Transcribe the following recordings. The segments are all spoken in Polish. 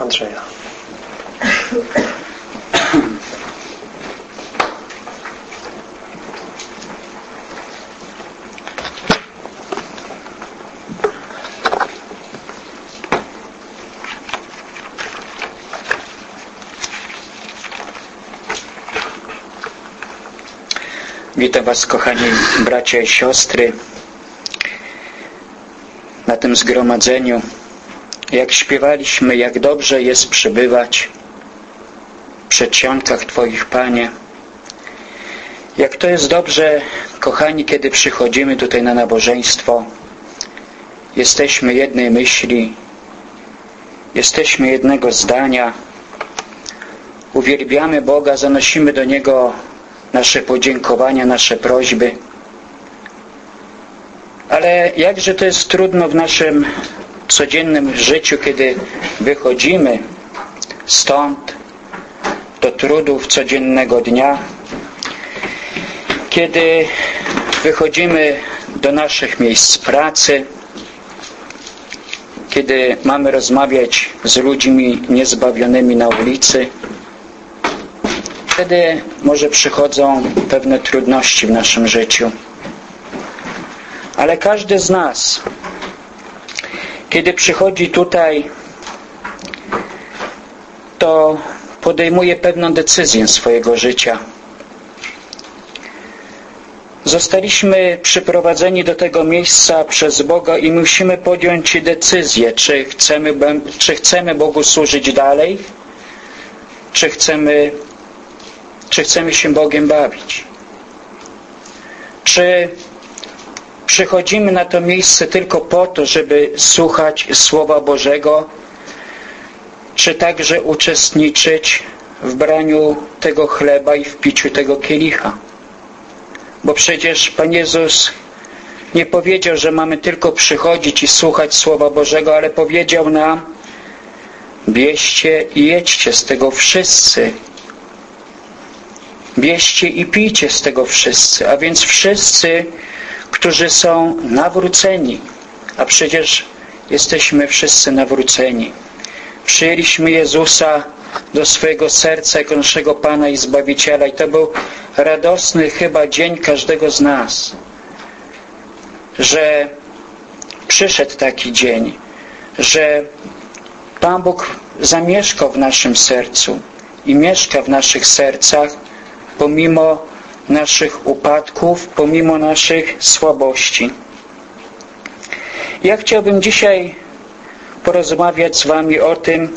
Andrzeja. Witam Was, kochani bracia i siostry, na tym zgromadzeniu. Jak śpiewaliśmy, jak dobrze jest przybywać w przedsionkach Twoich, Panie. Jak to jest dobrze, kochani, kiedy przychodzimy tutaj na nabożeństwo. Jesteśmy jednej myśli, jesteśmy jednego zdania, uwielbiamy Boga, zanosimy do Niego nasze podziękowania, nasze prośby. Ale jakże to jest trudno w naszym codziennym życiu, kiedy wychodzimy stąd do trudów codziennego dnia, kiedy wychodzimy do naszych miejsc pracy, kiedy mamy rozmawiać z ludźmi niezbawionymi na ulicy, wtedy może przychodzą pewne trudności w naszym życiu. Ale każdy z nas, kiedy przychodzi tutaj, to podejmuje pewną decyzję swojego życia. Zostaliśmy przyprowadzeni do tego miejsca przez Boga i musimy podjąć decyzję, czy chcemy, czy chcemy Bogu służyć dalej, czy chcemy czy chcemy się Bogiem bawić? Czy przychodzimy na to miejsce tylko po to, żeby słuchać Słowa Bożego, czy także uczestniczyć w braniu tego chleba i w piciu tego kielicha? Bo przecież Pan Jezus nie powiedział, że mamy tylko przychodzić i słuchać Słowa Bożego, ale powiedział nam bierzcie i jedźcie z tego wszyscy, Bierzcie i pijcie z tego wszyscy, a więc wszyscy, którzy są nawróceni, a przecież jesteśmy wszyscy nawróceni. Przyjęliśmy Jezusa do swojego serca jako naszego Pana i Zbawiciela i to był radosny chyba dzień każdego z nas, że przyszedł taki dzień, że Pan Bóg zamieszkał w naszym sercu i mieszka w naszych sercach pomimo naszych upadków, pomimo naszych słabości. Ja chciałbym dzisiaj porozmawiać z Wami o tym,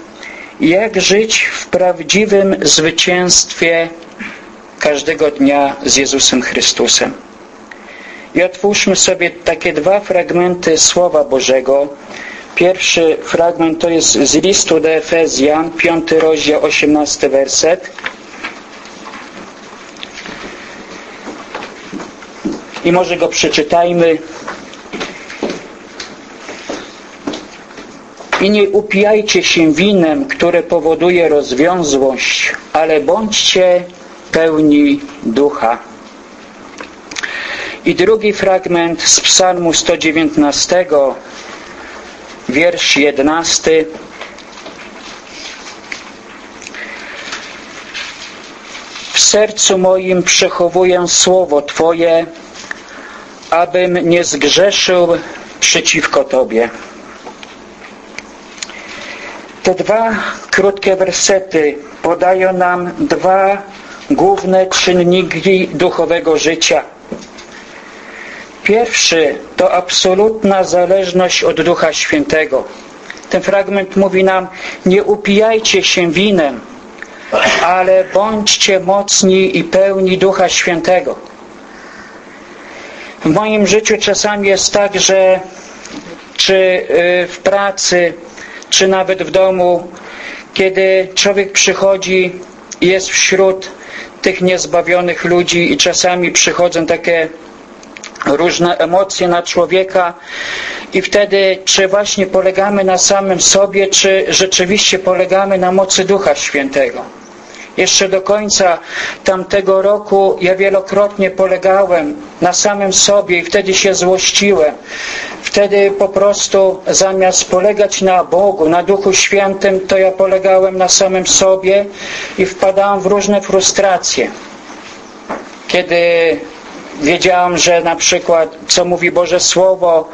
jak żyć w prawdziwym zwycięstwie każdego dnia z Jezusem Chrystusem. I otwórzmy sobie takie dwa fragmenty Słowa Bożego. Pierwszy fragment to jest z listu do Efezjan, piąty rozdział, osiemnasty werset. I może go przeczytajmy. I nie upijajcie się winem, które powoduje rozwiązłość, ale bądźcie pełni ducha. I drugi fragment z psalmu 119, wiersz 11. W sercu moim przechowuję słowo Twoje, abym nie zgrzeszył przeciwko Tobie. Te dwa krótkie wersety podają nam dwa główne czynniki duchowego życia. Pierwszy to absolutna zależność od Ducha Świętego. Ten fragment mówi nam, nie upijajcie się winem, ale bądźcie mocni i pełni Ducha Świętego. W moim życiu czasami jest tak, że czy y, w pracy, czy nawet w domu, kiedy człowiek przychodzi jest wśród tych niezbawionych ludzi i czasami przychodzą takie różne emocje na człowieka i wtedy czy właśnie polegamy na samym sobie, czy rzeczywiście polegamy na mocy Ducha Świętego. Jeszcze do końca tamtego roku ja wielokrotnie polegałem na samym sobie i wtedy się złościłem. Wtedy po prostu zamiast polegać na Bogu, na Duchu Świętym, to ja polegałem na samym sobie i wpadałem w różne frustracje. Kiedy wiedziałem, że na przykład, co mówi Boże Słowo,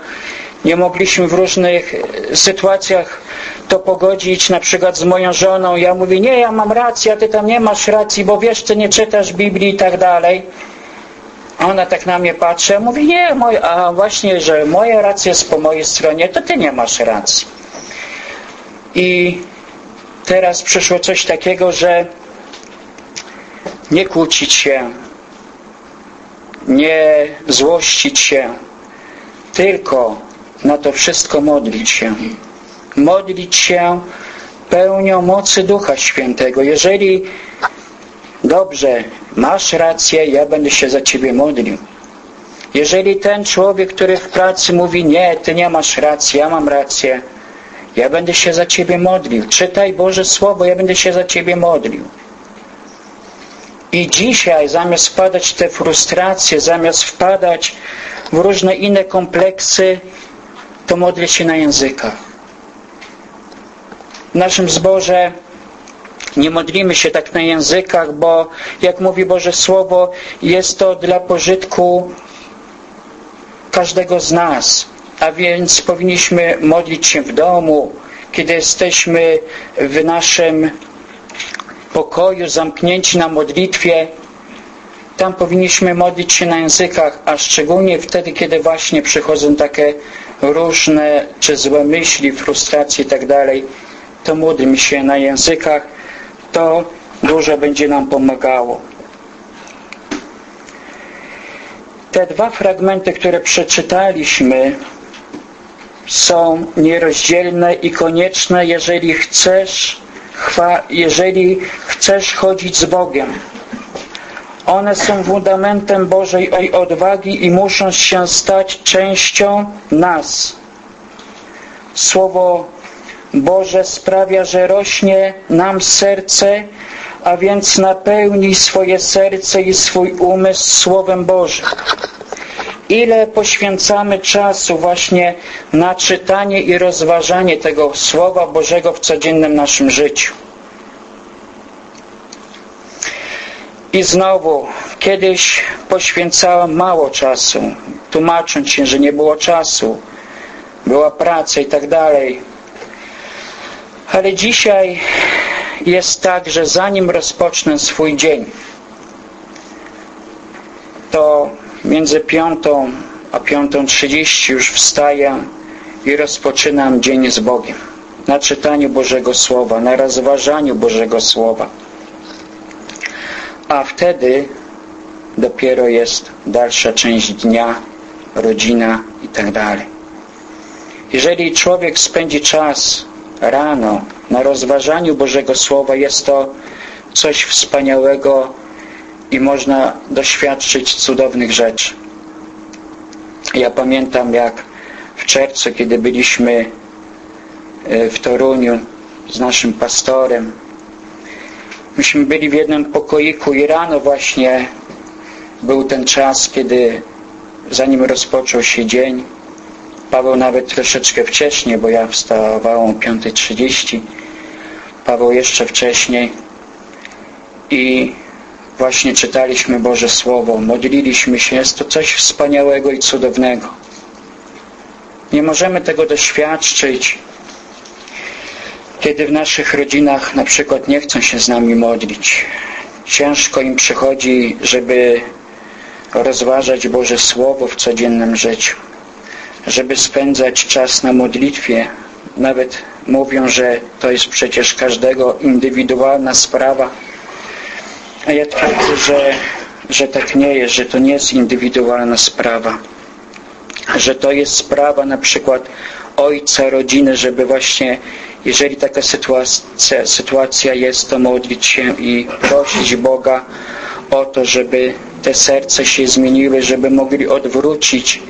nie mogliśmy w różnych sytuacjach to pogodzić, na przykład z moją żoną. Ja mówię, nie, ja mam rację, a ty tam nie masz racji, bo wiesz, ty nie czytasz Biblii i tak dalej. A ona tak na mnie patrzy, a mówi, nie, a właśnie, że moja racja jest po mojej stronie, to ty nie masz racji. I teraz przyszło coś takiego, że nie kłócić się, nie złościć się, tylko na to wszystko modlić się. Modlić się pełnią mocy Ducha Świętego. Jeżeli dobrze, masz rację, ja będę się za Ciebie modlił. Jeżeli ten człowiek, który w pracy mówi, nie, Ty nie masz racji, ja mam rację, ja będę się za Ciebie modlił. Czytaj Boże Słowo, ja będę się za Ciebie modlił. I dzisiaj, zamiast wpadać w te frustracje, zamiast wpadać w różne inne kompleksy, to modlę się na językach. W naszym zborze nie modlimy się tak na językach, bo jak mówi Boże Słowo, jest to dla pożytku każdego z nas. A więc powinniśmy modlić się w domu, kiedy jesteśmy w naszym pokoju, zamknięci na modlitwie. Tam powinniśmy modlić się na językach, a szczególnie wtedy, kiedy właśnie przychodzą takie różne czy złe myśli, frustracje tak dalej, to módlmy się na językach, to dużo będzie nam pomagało. Te dwa fragmenty, które przeczytaliśmy, są nierozdzielne i konieczne, jeżeli chcesz, jeżeli chcesz chodzić z Bogiem. One są fundamentem Bożej odwagi i muszą się stać częścią nas. Słowo Boże sprawia, że rośnie nam serce, a więc napełni swoje serce i swój umysł Słowem Bożym. Ile poświęcamy czasu właśnie na czytanie i rozważanie tego Słowa Bożego w codziennym naszym życiu. I znowu, kiedyś poświęcałem mało czasu, tłumacząc się, że nie było czasu, była praca i tak dalej. Ale dzisiaj jest tak, że zanim rozpocznę swój dzień, to między piątą a piątą trzydzieści już wstaję i rozpoczynam dzień z Bogiem. Na czytaniu Bożego Słowa, na rozważaniu Bożego Słowa. A wtedy dopiero jest dalsza część dnia, rodzina i tak dalej. Jeżeli człowiek spędzi czas rano na rozważaniu Bożego Słowa, jest to coś wspaniałego i można doświadczyć cudownych rzeczy. Ja pamiętam jak w czerwcu, kiedy byliśmy e, w Toruniu z naszym pastorem, myśmy byli w jednym pokoiku i rano właśnie był ten czas, kiedy zanim rozpoczął się dzień, Paweł nawet troszeczkę wcześniej, bo ja wstawałem o 5.30, Paweł jeszcze wcześniej i właśnie czytaliśmy Boże Słowo, modliliśmy się, jest to coś wspaniałego i cudownego. Nie możemy tego doświadczyć, kiedy w naszych rodzinach na przykład nie chcą się z nami modlić. Ciężko im przychodzi, żeby rozważać Boże Słowo w codziennym życiu, żeby spędzać czas na modlitwie. Nawet mówią, że to jest przecież każdego indywidualna sprawa. A ja twierdzę, że, że tak nie jest, że to nie jest indywidualna sprawa. Że to jest sprawa na przykład ojca, rodziny, żeby właśnie, jeżeli taka sytuacja, sytuacja jest, to modlić się i prosić Boga o to, żeby te serca się zmieniły, żeby mogli odwrócić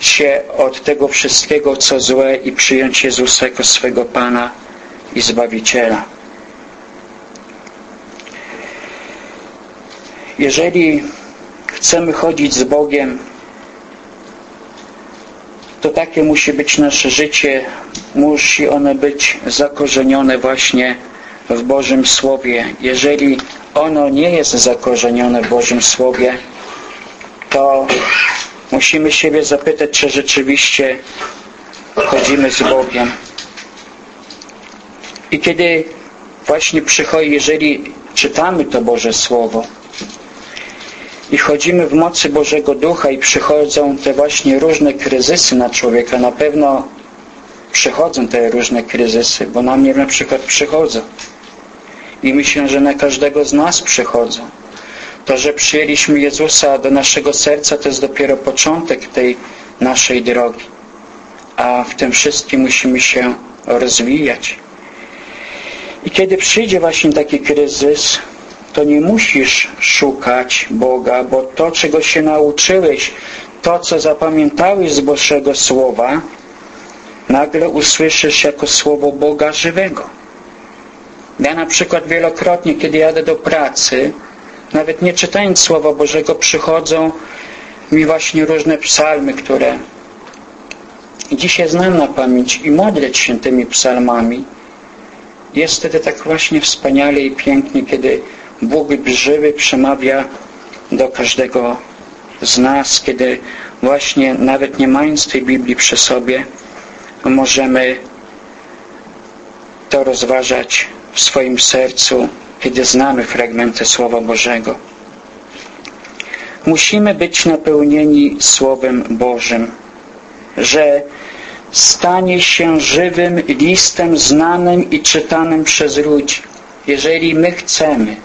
się od tego wszystkiego, co złe i przyjąć Jezusa jako swego Pana i Zbawiciela. jeżeli chcemy chodzić z Bogiem, to takie musi być nasze życie, musi ono być zakorzenione właśnie w Bożym Słowie. Jeżeli ono nie jest zakorzenione w Bożym Słowie, to musimy siebie zapytać, czy rzeczywiście chodzimy z Bogiem. I kiedy właśnie przychodzi, jeżeli czytamy to Boże Słowo i chodzimy w mocy Bożego Ducha i przychodzą te właśnie różne kryzysy na człowieka, na pewno przychodzą te różne kryzysy, bo na mnie na przykład przychodzą. I myślę, że na każdego z nas przychodzą. To, że przyjęliśmy Jezusa do naszego serca, to jest dopiero początek tej naszej drogi. A w tym wszystkim musimy się rozwijać. I kiedy przyjdzie właśnie taki kryzys, to nie musisz szukać Boga, bo to, czego się nauczyłeś, to, co zapamiętałeś z Bożego Słowa, nagle usłyszysz jako Słowo Boga żywego. Ja na przykład wielokrotnie, kiedy jadę do pracy, nawet nie czytając Słowa Bożego, przychodzą mi właśnie różne psalmy, które dzisiaj znam na pamięć i modleć się tymi psalmami. Jest wtedy tak właśnie wspaniale i pięknie, kiedy Bóg żywy przemawia do każdego z nas, kiedy właśnie nawet nie mając tej Biblii przy sobie, możemy to rozważać w swoim sercu, kiedy znamy fragmenty Słowa Bożego. Musimy być napełnieni Słowem Bożym, że stanie się żywym listem znanym i czytanym przez ludzi. Jeżeli my chcemy,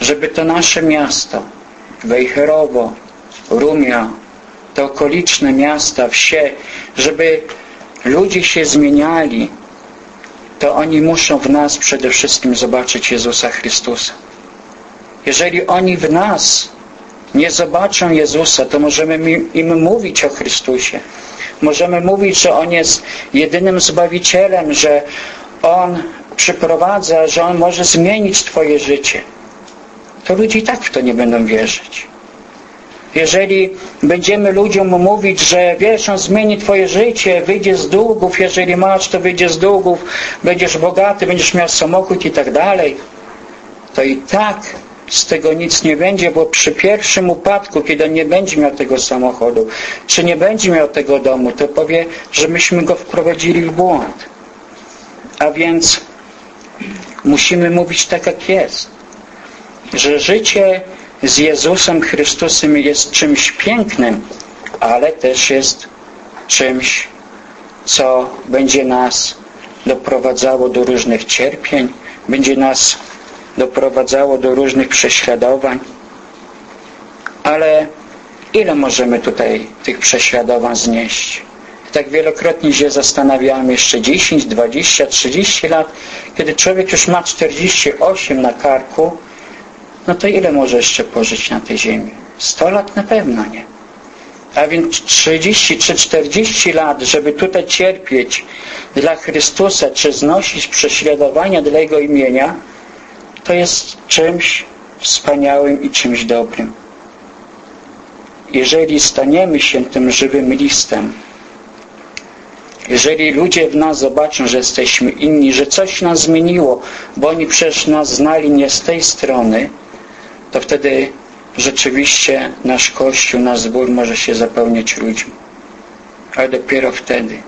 żeby to nasze miasto, Wejherowo, Rumia, te okoliczne miasta, wsie, żeby ludzie się zmieniali, to oni muszą w nas przede wszystkim zobaczyć Jezusa Chrystusa. Jeżeli oni w nas nie zobaczą Jezusa, to możemy im mówić o Chrystusie. Możemy mówić, że On jest jedynym Zbawicielem, że On przyprowadza, że On może zmienić Twoje życie. To ludzie i tak w to nie będą wierzyć. Jeżeli będziemy ludziom mówić, że wiesz, on zmieni twoje życie, wyjdzie z długów, jeżeli masz, to wyjdzie z długów, będziesz bogaty, będziesz miał samochód i tak dalej, to i tak z tego nic nie będzie, bo przy pierwszym upadku, kiedy nie będzie miał tego samochodu, czy nie będzie miał tego domu, to powie, że myśmy go wprowadzili w błąd. A więc musimy mówić tak, jak jest. Że życie z Jezusem Chrystusem jest czymś pięknym, ale też jest czymś, co będzie nas doprowadzało do różnych cierpień, będzie nas doprowadzało do różnych prześladowań. Ale ile możemy tutaj tych prześladowań znieść? Tak wielokrotnie się zastanawiałem jeszcze 10, 20, 30 lat, kiedy człowiek już ma 48 na karku, no to ile może jeszcze pożyć na tej ziemi? 100 lat na pewno nie. A więc 30 czy 40 lat, żeby tutaj cierpieć dla Chrystusa, czy znosić prześladowania dla Jego imienia, to jest czymś wspaniałym i czymś dobrym. Jeżeli staniemy się tym żywym listem, jeżeli ludzie w nas zobaczą, że jesteśmy inni, że coś nas zmieniło, bo oni przecież nas znali nie z tej strony, to wtedy rzeczywiście nasz Kościół, nasz zbór może się zapełniać ludźmi. Ale dopiero wtedy.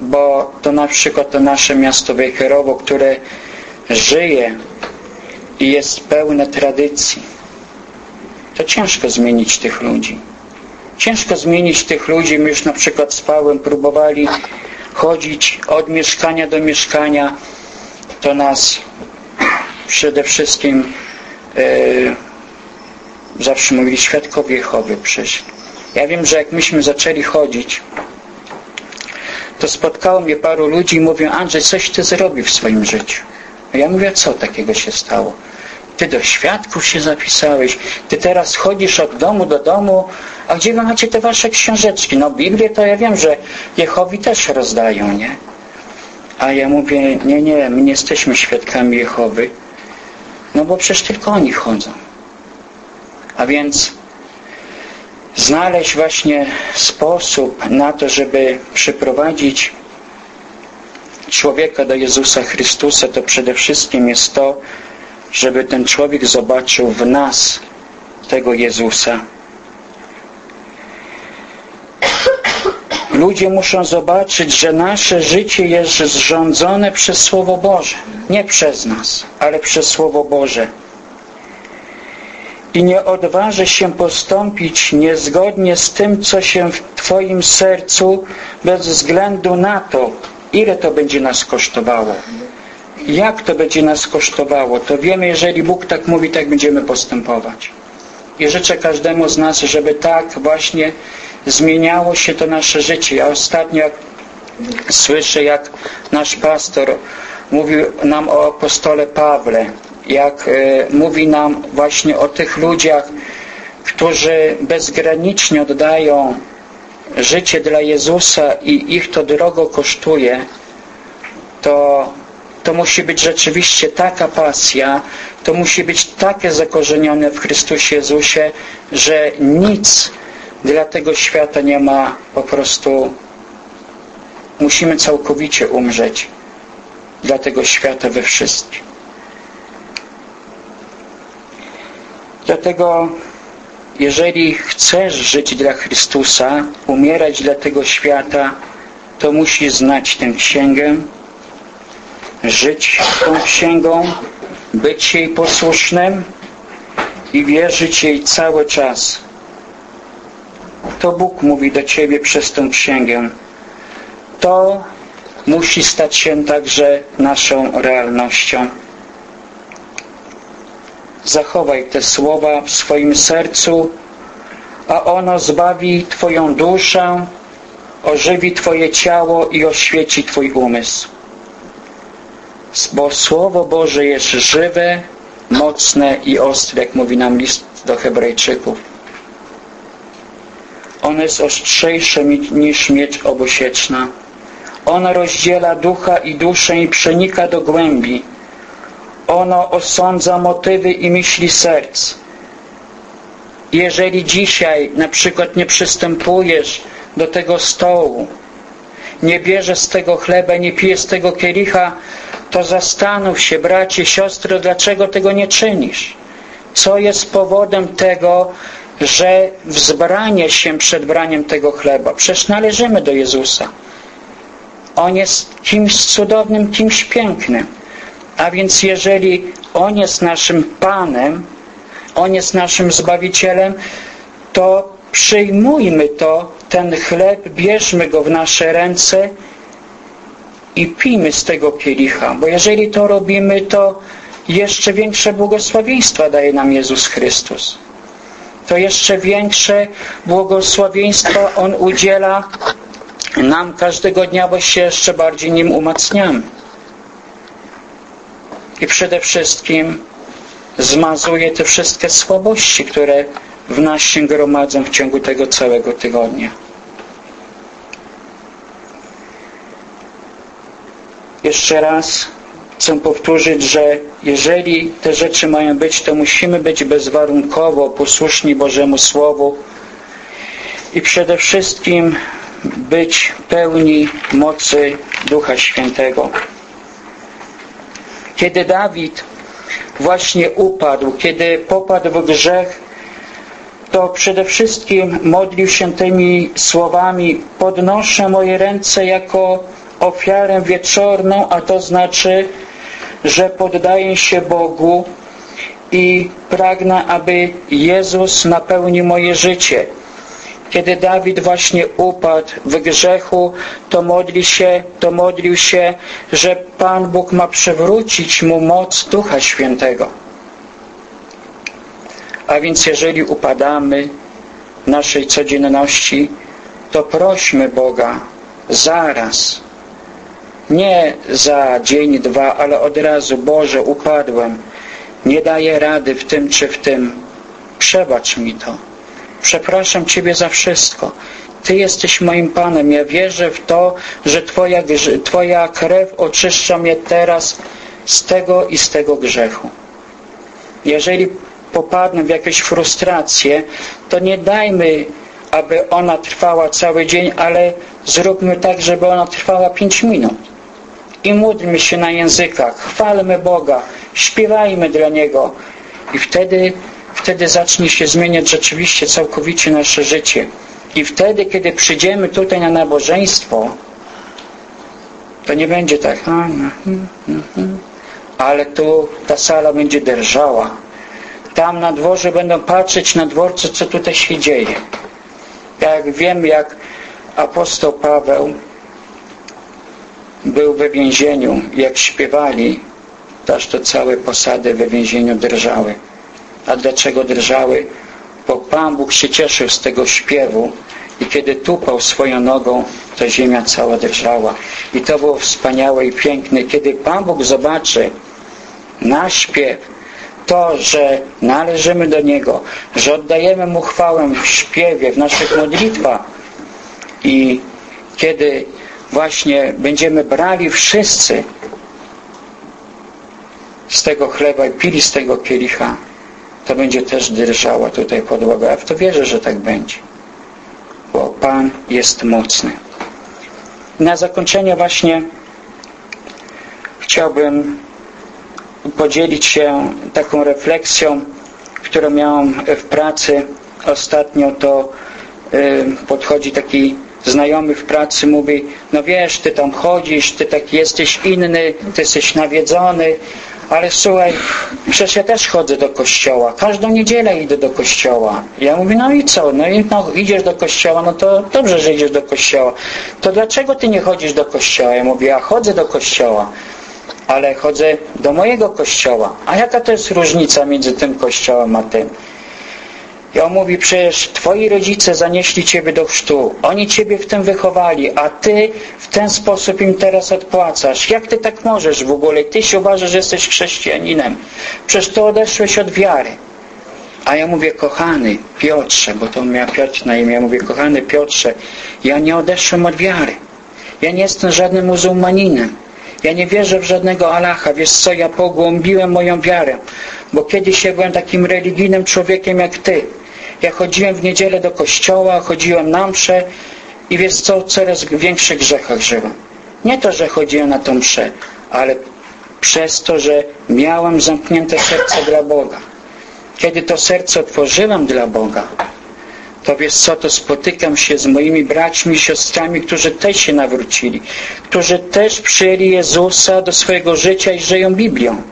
Bo to na przykład to nasze miasto Wejherowo, które żyje i jest pełne tradycji. To ciężko zmienić tych ludzi. Ciężko zmienić tych ludzi. My już na przykład z Pawłem próbowali chodzić od mieszkania do mieszkania. To nas przede wszystkim zawsze mówili świadkowie Jehowy przyszli. Ja wiem, że jak myśmy zaczęli chodzić, to spotkało mnie paru ludzi i mówią, Andrzej, coś ty zrobił w swoim życiu. A ja mówię, co takiego się stało? Ty do świadków się zapisałeś, ty teraz chodzisz od domu do domu, a gdzie wy macie te wasze książeczki? No Biblię to ja wiem, że Jehowi też rozdają, nie? A ja mówię, nie, nie, my nie jesteśmy świadkami Jehowy, no bo przecież tylko oni chodzą. A więc znaleźć właśnie sposób na to, żeby przyprowadzić człowieka do Jezusa Chrystusa, to przede wszystkim jest to, żeby ten człowiek zobaczył w nas tego Jezusa. Ludzie muszą zobaczyć, że nasze życie jest zrządzone przez Słowo Boże. Nie przez nas, ale przez Słowo Boże. I nie odważy się postąpić niezgodnie z tym, co się w Twoim sercu, bez względu na to, ile to będzie nas kosztowało. Jak to będzie nas kosztowało? To wiemy, jeżeli Bóg tak mówi, tak będziemy postępować. I życzę każdemu z nas, żeby tak właśnie zmieniało się to nasze życie. Ja ostatnio jak słyszę, jak nasz pastor mówił nam o apostole Pawle, jak e, mówi nam właśnie o tych ludziach, którzy bezgranicznie oddają życie dla Jezusa i ich to drogo kosztuje, to, to musi być rzeczywiście taka pasja, to musi być takie zakorzenione w Chrystusie Jezusie, że nic dla tego świata nie ma po prostu musimy całkowicie umrzeć dla tego świata we wszystkim. Dlatego jeżeli chcesz żyć dla Chrystusa, umierać dla tego świata, to musisz znać tę księgę, żyć tą księgą, być jej posłusznym i wierzyć jej cały czas. To Bóg mówi do Ciebie przez tę księgę. To musi stać się także naszą realnością. Zachowaj te słowa w swoim sercu, a ono zbawi Twoją duszę, ożywi Twoje ciało i oświeci Twój umysł. Bo Słowo Boże jest żywe, mocne i ostre, jak mówi nam list do Hebrajczyków. Ono jest ostrzejsze niż miecz obosieczna. Ono rozdziela ducha i duszę i przenika do głębi ono osądza motywy i myśli serc. Jeżeli dzisiaj na przykład nie przystępujesz do tego stołu, nie bierzesz z tego chleba, nie pijesz z tego kielicha, to zastanów się, bracie, siostro, dlaczego tego nie czynisz? Co jest powodem tego, że wzbranie się przed braniem tego chleba? Przecież należymy do Jezusa. On jest kimś cudownym, kimś pięknym. A więc jeżeli On jest naszym Panem, On jest naszym Zbawicielem, to przyjmujmy to, ten chleb, bierzmy go w nasze ręce i pijmy z tego kielicha. Bo jeżeli to robimy, to jeszcze większe błogosławieństwa daje nam Jezus Chrystus. To jeszcze większe błogosławieństwa On udziela nam każdego dnia, bo się jeszcze bardziej Nim umacniamy i przede wszystkim zmazuje te wszystkie słabości, które w nas się gromadzą w ciągu tego całego tygodnia. Jeszcze raz chcę powtórzyć, że jeżeli te rzeczy mają być, to musimy być bezwarunkowo posłuszni Bożemu Słowu i przede wszystkim być pełni mocy Ducha Świętego. Kiedy Dawid właśnie upadł, kiedy popadł w grzech, to przede wszystkim modlił się tymi słowami podnoszę moje ręce jako ofiarę wieczorną, a to znaczy, że poddaję się Bogu i pragnę, aby Jezus napełnił moje życie. Kiedy Dawid właśnie upadł w grzechu, to modli się, to modlił się, że Pan Bóg ma przywrócić mu moc Ducha Świętego. A więc jeżeli upadamy naszej codzienności, to prośmy Boga zaraz. Nie za dzień, dwa, ale od razu. Boże, upadłem. Nie daję rady w tym czy w tym. Przebacz mi to Przepraszam Ciebie za wszystko. Ty jesteś moim Panem. Ja wierzę w to, że Twoja, Twoja krew oczyszcza mnie teraz z tego i z tego grzechu. Jeżeli popadną w jakieś frustracje, to nie dajmy, aby ona trwała cały dzień, ale zróbmy tak, żeby ona trwała pięć minut. I módlmy się na językach, chwalmy Boga, śpiewajmy dla Niego. I wtedy, wtedy zacznie się zmieniać rzeczywiście całkowicie nasze życie. I wtedy, kiedy przyjdziemy tutaj na nabożeństwo, to nie będzie tak, ale tu ta sala będzie drżała. Tam na dworze będą patrzeć na dworcu, co tutaj się dzieje. Jak wiem, jak apostoł Paweł był we więzieniu, jak śpiewali, aż to całe posady we więzieniu drżały. A dlaczego drżały? Bo Pan Bóg się cieszył z tego śpiewu i kiedy tupał swoją nogą, to ziemia cała drżała. I to było wspaniałe i piękne. Kiedy Pan Bóg zobaczy nasz śpiew, to, że należymy do Niego, że oddajemy Mu chwałę w śpiewie, w naszych modlitwach i kiedy właśnie będziemy brali wszyscy z tego chleba i pili z tego kielicha, to będzie też drżała tutaj podłoga. Ja w to wierzę, że tak będzie. Bo Pan jest mocny. Na zakończenie właśnie chciałbym podzielić się taką refleksją, którą miałem w pracy. Ostatnio to y, podchodzi taki znajomy w pracy, mówi, no wiesz, ty tam chodzisz, ty tak jesteś inny, ty jesteś nawiedzony, ale słuchaj, przecież ja też chodzę do kościoła. Każdą niedzielę idę do kościoła. Ja mówię, no i co? No i no, idziesz do kościoła, no to dobrze, że idziesz do kościoła. To dlaczego ty nie chodzisz do kościoła? Ja mówię, ja chodzę do kościoła, ale chodzę do mojego kościoła. A jaka to jest różnica między tym kościołem a tym? I on mówi, przecież twoi rodzice zanieśli ciebie do chrztu. Oni ciebie w tym wychowali, a ty w ten sposób im teraz odpłacasz. Jak ty tak możesz w ogóle? Ty się uważasz, że jesteś chrześcijaninem. Przecież to odeszłeś od wiary. A ja mówię, kochany Piotrze, bo to on miał Piotr na imię. Ja mówię, kochany Piotrze, ja nie odeszłem od wiary. Ja nie jestem żadnym muzułmaninem. Ja nie wierzę w żadnego Allaha. Wiesz co, ja pogłębiłem moją wiarę. Bo kiedyś ja byłem takim religijnym człowiekiem jak ty. Ja chodziłem w niedzielę do kościoła, chodziłem na mszę i wiesz co, coraz większych grzechach żyłem. Nie to, że chodziłem na tą mszę, ale przez to, że miałem zamknięte serce dla Boga. Kiedy to serce otworzyłem dla Boga, to wiesz co, to spotykam się z moimi braćmi i siostrami, którzy też się nawrócili, którzy też przyjęli Jezusa do swojego życia i żyją Biblią.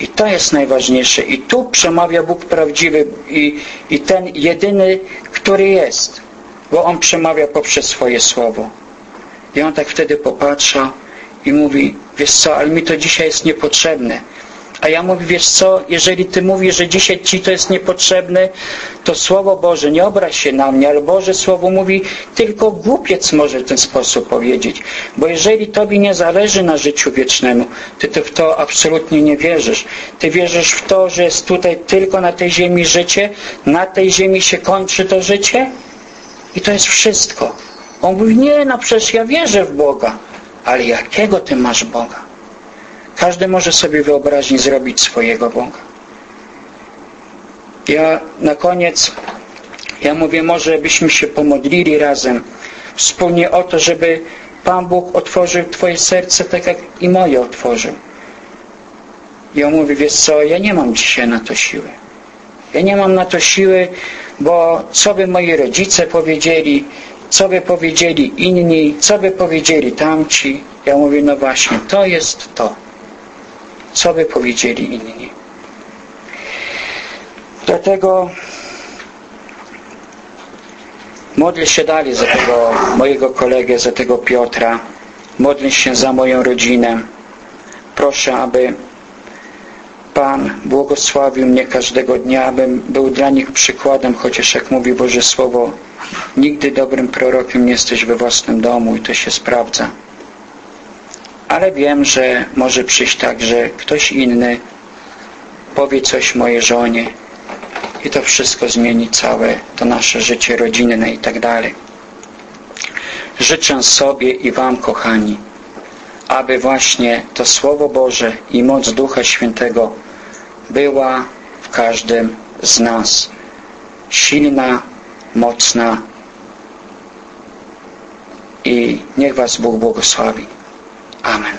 I to jest najważniejsze. I tu przemawia Bóg prawdziwy i, i ten jedyny, który jest. Bo On przemawia poprzez swoje słowo. I On tak wtedy popatrzy i mówi, wiesz co, ale mi to dzisiaj jest niepotrzebne. A ja mówię, wiesz co, jeżeli Ty mówisz, że dzisiaj Ci to jest niepotrzebne, to Słowo Boże, nie obraź się na mnie, ale Boże Słowo mówi, tylko głupiec może w ten sposób powiedzieć. Bo jeżeli Tobie nie zależy na życiu wiecznemu, Ty, ty w to absolutnie nie wierzysz. Ty wierzysz w to, że jest tutaj tylko na tej ziemi życie, na tej ziemi się kończy to życie i to jest wszystko. On mówi, nie, no przecież ja wierzę w Boga. Ale jakiego Ty masz Boga? Każdy może sobie wyobraźni zrobić swojego Boga. Ja na koniec, ja mówię, może byśmy się pomodlili razem, wspólnie o to, żeby Pan Bóg otworzył Twoje serce tak, jak i moje otworzył. I on mówi, wiesz co, ja nie mam dzisiaj na to siły. Ja nie mam na to siły, bo co by moi rodzice powiedzieli, co by powiedzieli inni, co by powiedzieli tamci. Ja mówię, no właśnie, to jest to co by powiedzieli inni. Dlatego modlę się dalej za tego mojego kolegę, za tego Piotra. Modlę się za moją rodzinę. Proszę, aby Pan błogosławił mnie każdego dnia, abym był dla nich przykładem, chociaż jak mówi Boże Słowo, nigdy dobrym prorokiem nie jesteś we własnym domu i to się sprawdza ale wiem, że może przyjść tak, że ktoś inny powie coś mojej żonie i to wszystko zmieni całe to nasze życie rodzinne i tak dalej. Życzę sobie i Wam, kochani, aby właśnie to Słowo Boże i moc Ducha Świętego była w każdym z nas. Silna, mocna i niech Was Bóg błogosławi. Amen.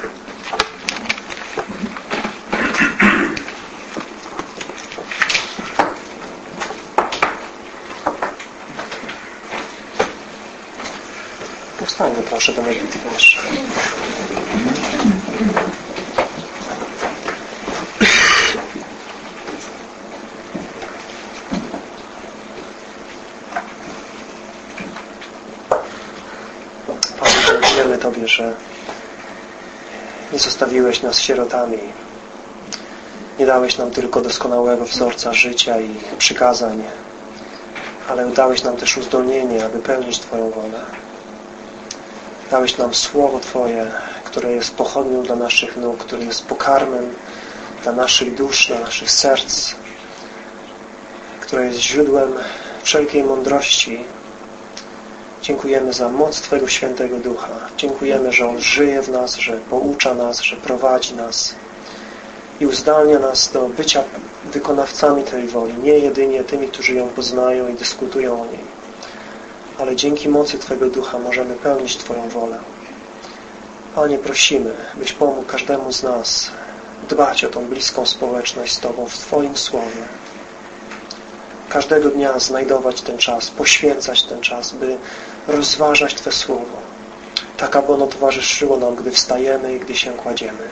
Powstańmy proszę do modlitwy jeszcze. Panie, dziękujemy Tobie, że nie zostawiłeś nas sierotami. Nie dałeś nam tylko doskonałego wzorca życia i przykazań, ale dałeś nam też uzdolnienie, aby pełnić Twoją wolę. Dałeś nam Słowo Twoje, które jest pochodnią dla naszych nóg, które jest pokarmem dla naszych dusz, dla naszych serc, które jest źródłem wszelkiej mądrości. Dziękujemy za moc Twojego Świętego Ducha. Dziękujemy, że On żyje w nas, że poucza nas, że prowadzi nas i uzdalnia nas do bycia wykonawcami tej woli, nie jedynie tymi, którzy ją poznają i dyskutują o niej ale dzięki mocy Twojego Ducha możemy pełnić Twoją wolę. Panie, prosimy, byś pomógł każdemu z nas dbać o tą bliską społeczność z Tobą w Twoim Słowie. Każdego dnia znajdować ten czas, poświęcać ten czas, by rozważać Twe Słowo, tak aby ono towarzyszyło nam, gdy wstajemy i gdy się kładziemy.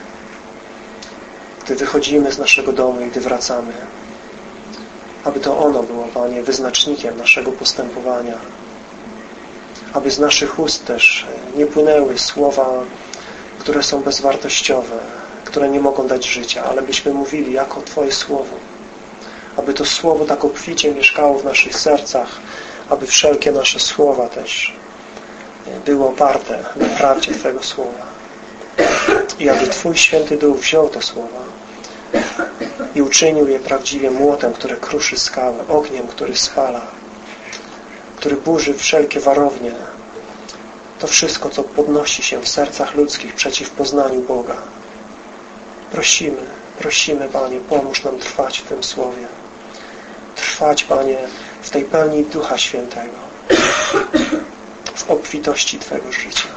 Gdy wychodzimy z naszego domu i gdy wracamy. Aby to ono było, Panie, wyznacznikiem naszego postępowania, aby z naszych ust też nie płynęły słowa, które są bezwartościowe, które nie mogą dać życia, ale byśmy mówili jako Twoje Słowo. Aby to Słowo tak obficie mieszkało w naszych sercach, aby wszelkie nasze słowa też były oparte na prawdzie Twojego Słowa. I aby Twój Święty Duch wziął te słowa i uczynił je prawdziwie młotem, które kruszy skałę, ogniem, który spala, który burzy wszelkie warownie. To wszystko, co podnosi się w sercach ludzkich przeciw poznaniu Boga. Prosimy, prosimy, Panie, pomóż nam trwać w tym Słowie. Trwać, Panie, w tej pełni Ducha Świętego. W obfitości Twego życia.